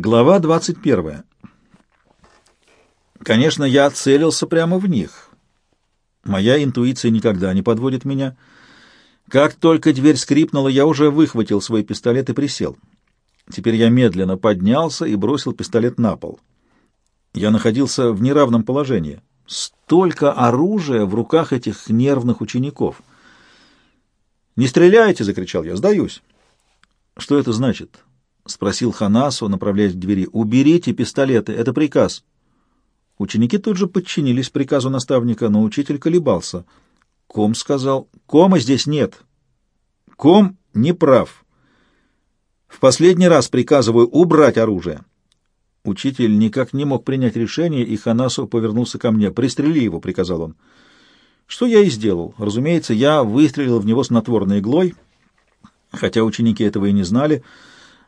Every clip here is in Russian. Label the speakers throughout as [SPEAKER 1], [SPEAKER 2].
[SPEAKER 1] Глава 21. Конечно, я целился прямо в них. Моя интуиция никогда не подводит меня. Как только дверь скрипнула, я уже выхватил свой пистолет и присел. Теперь я медленно поднялся и бросил пистолет на пол. Я находился в неравном положении. Столько оружия в руках этих нервных учеников. «Не стреляйте!» — закричал я. «Сдаюсь!» «Что это значит?» — спросил Ханасу, направляясь к двери. «Уберите пистолеты, это приказ». Ученики тут же подчинились приказу наставника, но учитель колебался. Ком сказал, «Кома здесь нет. Ком не прав. В последний раз приказываю убрать оружие». Учитель никак не мог принять решение, и Ханасу повернулся ко мне. «Пристрели его», — приказал он. Что я и сделал. Разумеется, я выстрелил в него снотворной иглой, хотя ученики этого и не знали, —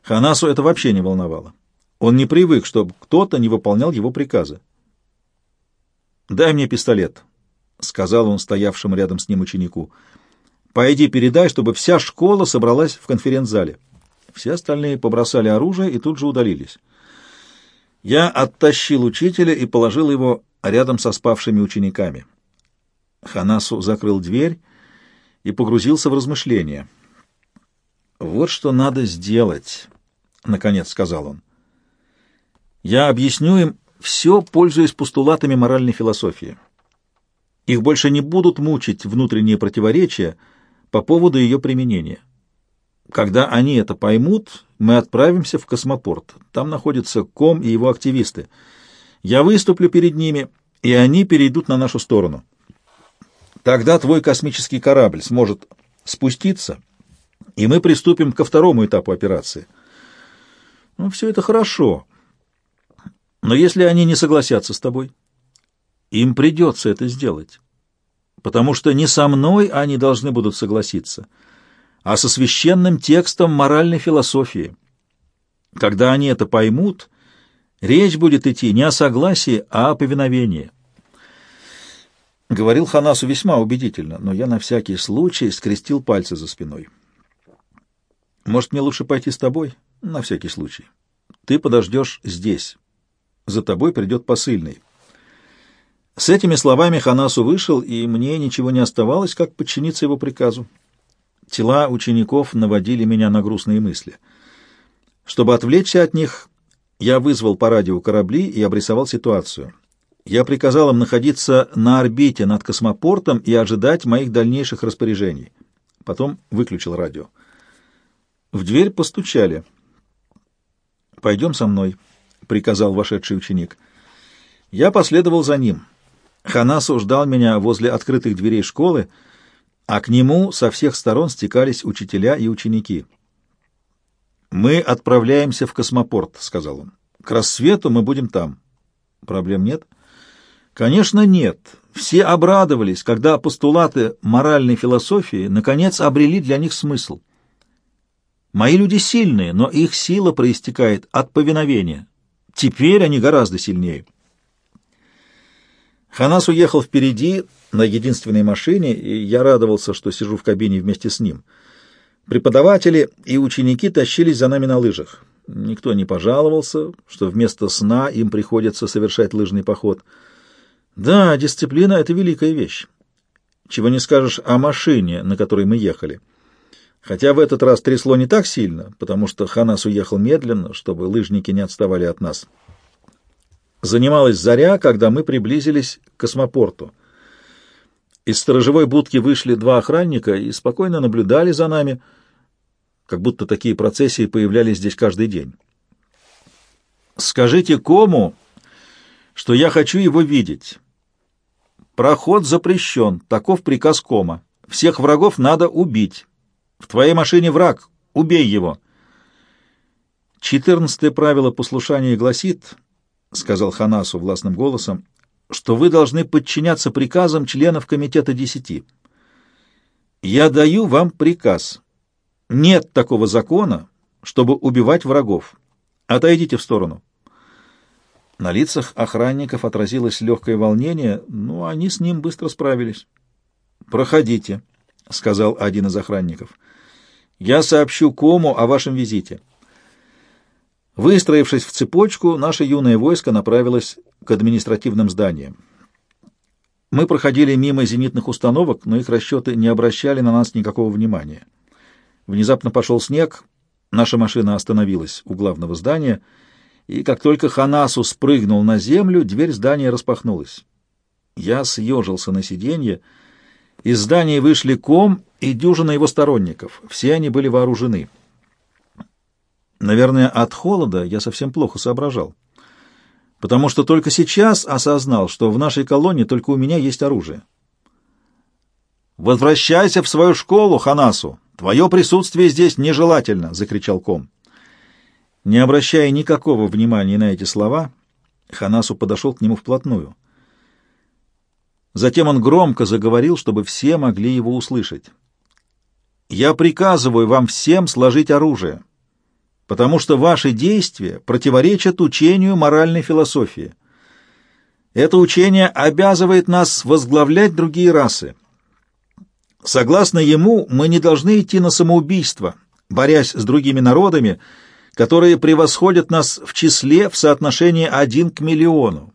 [SPEAKER 1] Ханасу это вообще не волновало. Он не привык, чтобы кто-то не выполнял его приказы. «Дай мне пистолет», — сказал он стоявшему рядом с ним ученику. «Пойди передай, чтобы вся школа собралась в конференц-зале». Все остальные побросали оружие и тут же удалились. Я оттащил учителя и положил его рядом со спавшими учениками. Ханасу закрыл дверь и погрузился в размышления. «Вот что надо сделать», — наконец сказал он. «Я объясню им все, пользуясь постулатами моральной философии. Их больше не будут мучить внутренние противоречия по поводу ее применения. Когда они это поймут, мы отправимся в космопорт. Там находится Ком и его активисты. Я выступлю перед ними, и они перейдут на нашу сторону. Тогда твой космический корабль сможет спуститься» и мы приступим ко второму этапу операции. Ну, все это хорошо. Но если они не согласятся с тобой, им придется это сделать. Потому что не со мной они должны будут согласиться, а со священным текстом моральной философии. Когда они это поймут, речь будет идти не о согласии, а о повиновении. Говорил Ханасу весьма убедительно, но я на всякий случай скрестил пальцы за спиной. Может, мне лучше пойти с тобой? На всякий случай. Ты подождешь здесь. За тобой придет посыльный. С этими словами Ханасу вышел, и мне ничего не оставалось, как подчиниться его приказу. Тела учеников наводили меня на грустные мысли. Чтобы отвлечься от них, я вызвал по радио корабли и обрисовал ситуацию. Я приказал им находиться на орбите над космопортом и ожидать моих дальнейших распоряжений. Потом выключил радио. В дверь постучали. «Пойдем со мной», — приказал вошедший ученик. Я последовал за ним. Ханасу ждал меня возле открытых дверей школы, а к нему со всех сторон стекались учителя и ученики. «Мы отправляемся в космопорт», — сказал он. «К рассвету мы будем там». «Проблем нет?» «Конечно, нет. Все обрадовались, когда постулаты моральной философии наконец обрели для них смысл». Мои люди сильные, но их сила проистекает от повиновения. Теперь они гораздо сильнее. Ханас уехал впереди на единственной машине, и я радовался, что сижу в кабине вместе с ним. Преподаватели и ученики тащились за нами на лыжах. Никто не пожаловался, что вместо сна им приходится совершать лыжный поход. Да, дисциплина — это великая вещь. Чего не скажешь о машине, на которой мы ехали. Хотя в этот раз трясло не так сильно, потому что Ханас уехал медленно, чтобы лыжники не отставали от нас. Занималась заря, когда мы приблизились к космопорту. Из сторожевой будки вышли два охранника и спокойно наблюдали за нами, как будто такие процессии появлялись здесь каждый день. «Скажите Кому, что я хочу его видеть. Проход запрещен, таков приказ Кома. Всех врагов надо убить». В твоей машине враг. Убей его. Четырнадцатое правило послушания гласит, — сказал Ханасу властным голосом, — что вы должны подчиняться приказам членов Комитета Десяти. Я даю вам приказ. Нет такого закона, чтобы убивать врагов. Отойдите в сторону. На лицах охранников отразилось легкое волнение, но они с ним быстро справились. «Проходите», — сказал один из охранников. Я сообщу Кому о вашем визите. Выстроившись в цепочку, наше юное войско направилось к административным зданиям. Мы проходили мимо зенитных установок, но их расчеты не обращали на нас никакого внимания. Внезапно пошел снег, наша машина остановилась у главного здания, и как только Ханасу спрыгнул на землю, дверь здания распахнулась. Я съежился на сиденье. Из здания вышли ком и дюжина его сторонников. Все они были вооружены. Наверное, от холода я совсем плохо соображал, потому что только сейчас осознал, что в нашей колонии только у меня есть оружие. «Возвращайся в свою школу, Ханасу! Твое присутствие здесь нежелательно!» — закричал ком. Не обращая никакого внимания на эти слова, Ханасу подошел к нему вплотную. Затем он громко заговорил, чтобы все могли его услышать. «Я приказываю вам всем сложить оружие, потому что ваши действия противоречат учению моральной философии. Это учение обязывает нас возглавлять другие расы. Согласно ему, мы не должны идти на самоубийство, борясь с другими народами, которые превосходят нас в числе в соотношении один к миллиону.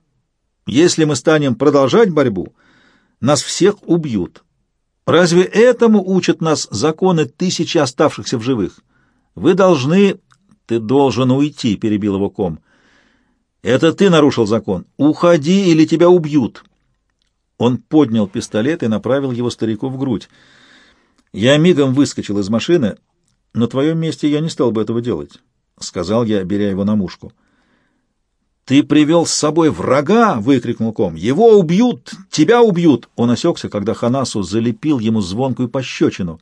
[SPEAKER 1] Если мы станем продолжать борьбу – нас всех убьют. Разве этому учат нас законы тысячи оставшихся в живых? Вы должны... Ты должен уйти, — перебил его ком. Это ты нарушил закон. Уходи, или тебя убьют. Он поднял пистолет и направил его старику в грудь. Я мигом выскочил из машины. На твоем месте я не стал бы этого делать, — сказал я, беря его на мушку. «Ты привел с собой врага!» — выкрикнул ком. «Его убьют! Тебя убьют!» Он осекся, когда Ханасу залепил ему звонкую пощечину.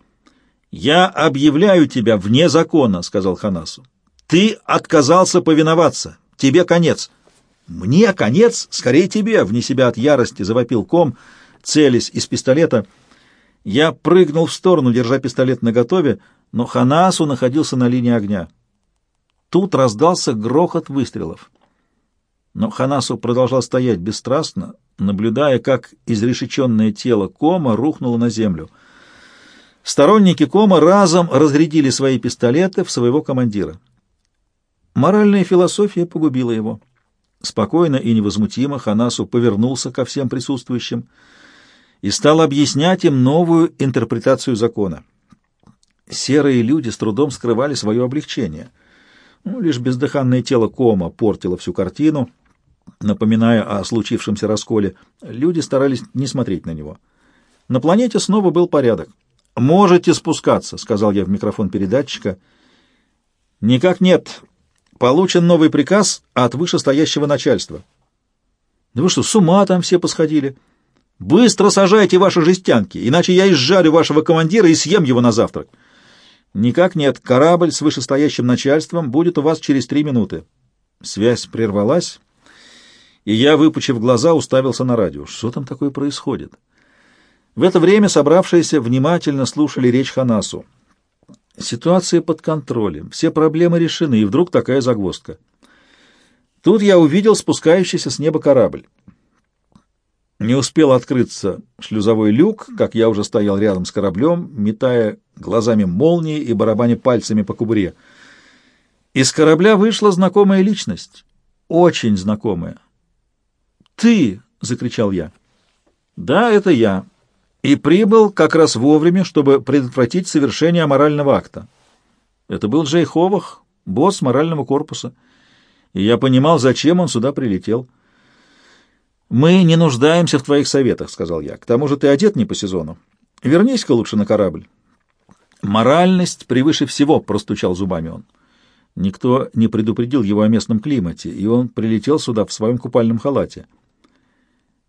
[SPEAKER 1] «Я объявляю тебя вне закона!» — сказал Ханасу. «Ты отказался повиноваться! Тебе конец!» «Мне конец? Скорее тебе!» — вне себя от ярости завопил ком, целясь из пистолета. Я прыгнул в сторону, держа пистолет наготове, но Ханасу находился на линии огня. Тут раздался грохот выстрелов. Но Ханасу продолжал стоять бесстрастно, наблюдая, как изрешеченное тело Кома рухнуло на землю. Сторонники Кома разом разрядили свои пистолеты в своего командира. Моральная философия погубила его. Спокойно и невозмутимо Ханасу повернулся ко всем присутствующим и стал объяснять им новую интерпретацию закона. Серые люди с трудом скрывали свое облегчение. Ну, лишь бездыханное тело Кома портило всю картину — Напоминая о случившемся расколе, люди старались не смотреть на него. На планете снова был порядок. «Можете спускаться», — сказал я в микрофон передатчика. «Никак нет. Получен новый приказ от вышестоящего начальства». «Да вы что, с ума там все посходили?» «Быстро сажайте ваши жестянки, иначе я изжарю вашего командира и съем его на завтрак». «Никак нет. Корабль с вышестоящим начальством будет у вас через три минуты». Связь прервалась и я, выпучив глаза, уставился на радио. Что там такое происходит? В это время собравшиеся внимательно слушали речь Ханасу. Ситуация под контролем, все проблемы решены, и вдруг такая загвоздка. Тут я увидел спускающийся с неба корабль. Не успел открыться шлюзовой люк, как я уже стоял рядом с кораблем, метая глазами молнии и барабаня пальцами по кубуре. Из корабля вышла знакомая личность, очень знакомая. «Ты!» — закричал я. «Да, это я. И прибыл как раз вовремя, чтобы предотвратить совершение аморального акта. Это был Джей Ховах, босс морального корпуса, и я понимал, зачем он сюда прилетел». «Мы не нуждаемся в твоих советах», — сказал я. «К тому же ты одет не по сезону. Вернись-ка лучше на корабль». «Моральность превыше всего», — простучал зубами он. Никто не предупредил его о местном климате, и он прилетел сюда в своем купальном халате.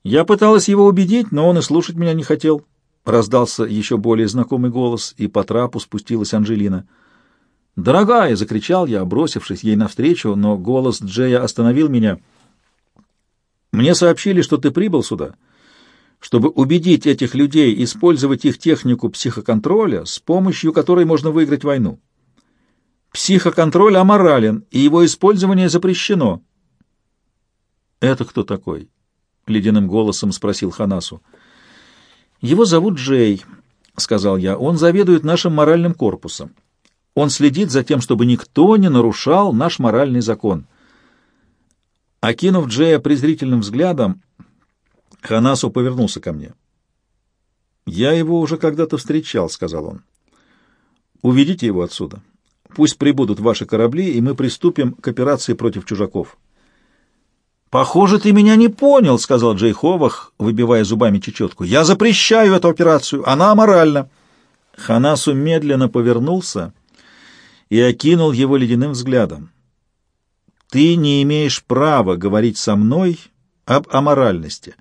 [SPEAKER 1] Я пыталась его убедить, но он и слушать меня не хотел. Раздался еще более знакомый голос, и по трапу спустилась Анжелина. «Дорогая!» — закричал я, бросившись ей навстречу, но голос Джея остановил меня. «Мне сообщили, что ты прибыл сюда, чтобы убедить этих людей использовать их технику психоконтроля, с помощью которой можно выиграть войну. Психоконтроль аморален, и его использование запрещено». «Это кто такой?» — ледяным голосом спросил Ханасу. «Его зовут Джей», — сказал я. «Он заведует нашим моральным корпусом. Он следит за тем, чтобы никто не нарушал наш моральный закон. Окинув Джея презрительным взглядом, Ханасу повернулся ко мне. «Я его уже когда-то встречал», — сказал он. «Уведите его отсюда. Пусть прибудут ваши корабли, и мы приступим к операции против чужаков». «Похоже, ты меня не понял», — сказал Джей Ховах, выбивая зубами чечетку. «Я запрещаю эту операцию. Она аморальна». Ханасу медленно повернулся и окинул его ледяным взглядом. «Ты не имеешь права говорить со мной об аморальности.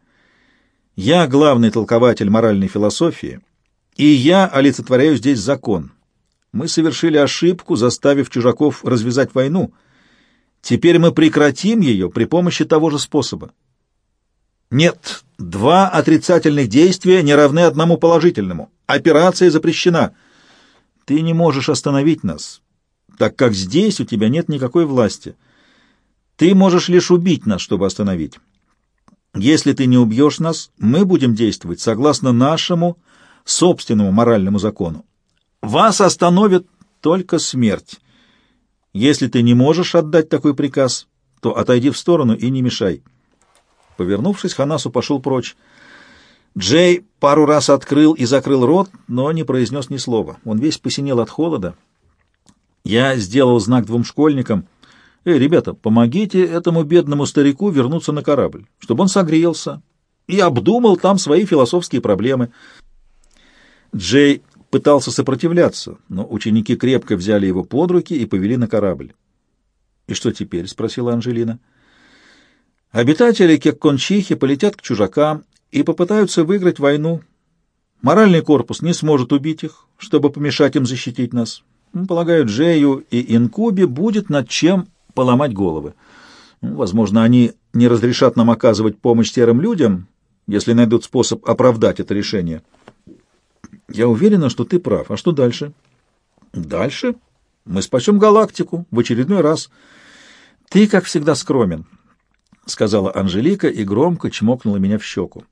[SPEAKER 1] Я главный толкователь моральной философии, и я олицетворяю здесь закон. Мы совершили ошибку, заставив чужаков развязать войну» Теперь мы прекратим ее при помощи того же способа. Нет, два отрицательных действия не равны одному положительному. Операция запрещена. Ты не можешь остановить нас, так как здесь у тебя нет никакой власти. Ты можешь лишь убить нас, чтобы остановить. Если ты не убьешь нас, мы будем действовать согласно нашему собственному моральному закону. Вас остановит только смерть. Если ты не можешь отдать такой приказ, то отойди в сторону и не мешай. Повернувшись, Ханасу пошел прочь. Джей пару раз открыл и закрыл рот, но не произнес ни слова. Он весь посинел от холода. Я сделал знак двум школьникам. «Эй, ребята, помогите этому бедному старику вернуться на корабль, чтобы он согрелся и обдумал там свои философские проблемы». Джей пытался сопротивляться, но ученики крепко взяли его под руки и повели на корабль. «И что теперь?» — спросила Анжелина. «Обитатели Кеккончихи полетят к чужакам и попытаются выиграть войну. Моральный корпус не сможет убить их, чтобы помешать им защитить нас. Полагаю, Джею и Инкуби будет над чем поломать головы. Возможно, они не разрешат нам оказывать помощь серым людям, если найдут способ оправдать это решение». Я уверена, что ты прав. А что дальше? Дальше? Мы спасем галактику в очередной раз. Ты, как всегда, скромен, — сказала Анжелика и громко чмокнула меня в щеку.